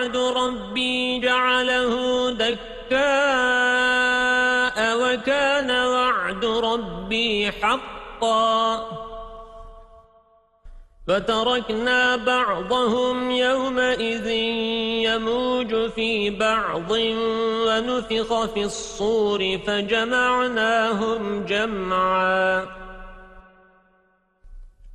وعد ربي جعله دكاء وكان وعد ربي حقا. فتركنا بعضهم يومئذ يموج في بعض ونفخ في الصور فجمعناهم جمعا.